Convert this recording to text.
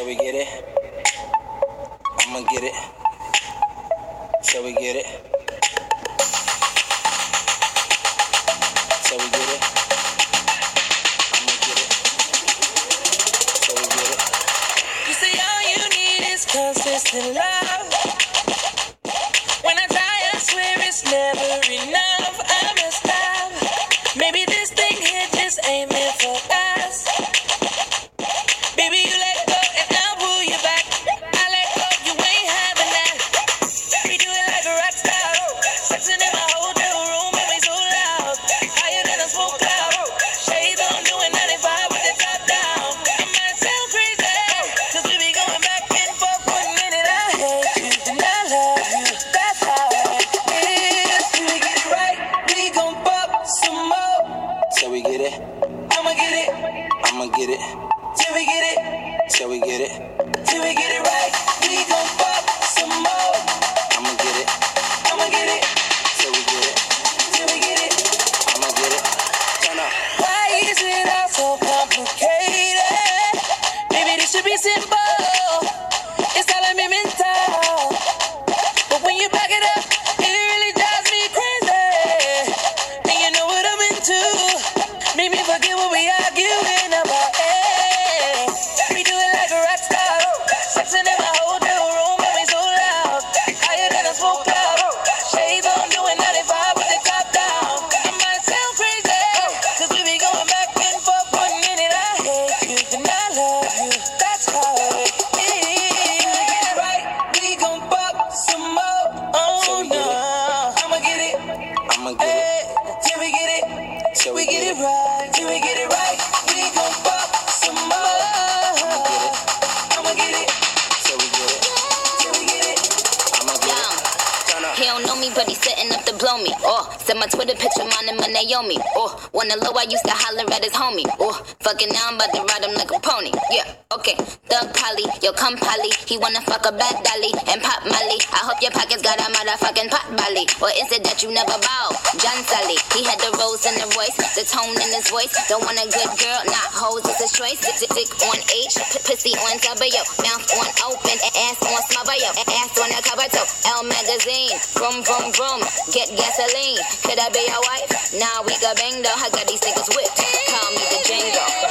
Shall we get it? I'ma get it. Shall we get it? Shall we get it? I'ma get it. Shall we get it? You say all you need is consistent love. When I die, I swear it's never enough. I messed up. Maybe this thing here just ain't meant for us. Complicated? Maybe this should be simple. It. Shall We get it right, he's setting up to blow me. Oh, send my Twitter picture, mine and my Naomi. Oh, wanna low, I used to holler at his homie. Oh, fucking now I'm about to ride him like a pony. Yeah, okay. Thug Polly, yo, come Polly. He wanna fuck a bad dolly and pop Molly. I hope your pockets got a motherfucking pot belly. Or is it that you never bow? John Sally, he had the rose in the voice, the tone in his voice. Don't want a good girl, not hoes, it's his choice. Dick, dick, on H, pussy on W, mouth on open, ass I'll smother you. Ass on the cover too. Elle magazine. Vroom, vroom, vroom. Get gasoline. Could I be your wife? Now nah, we got bang though. I got these niggas whipped. Call me the Django.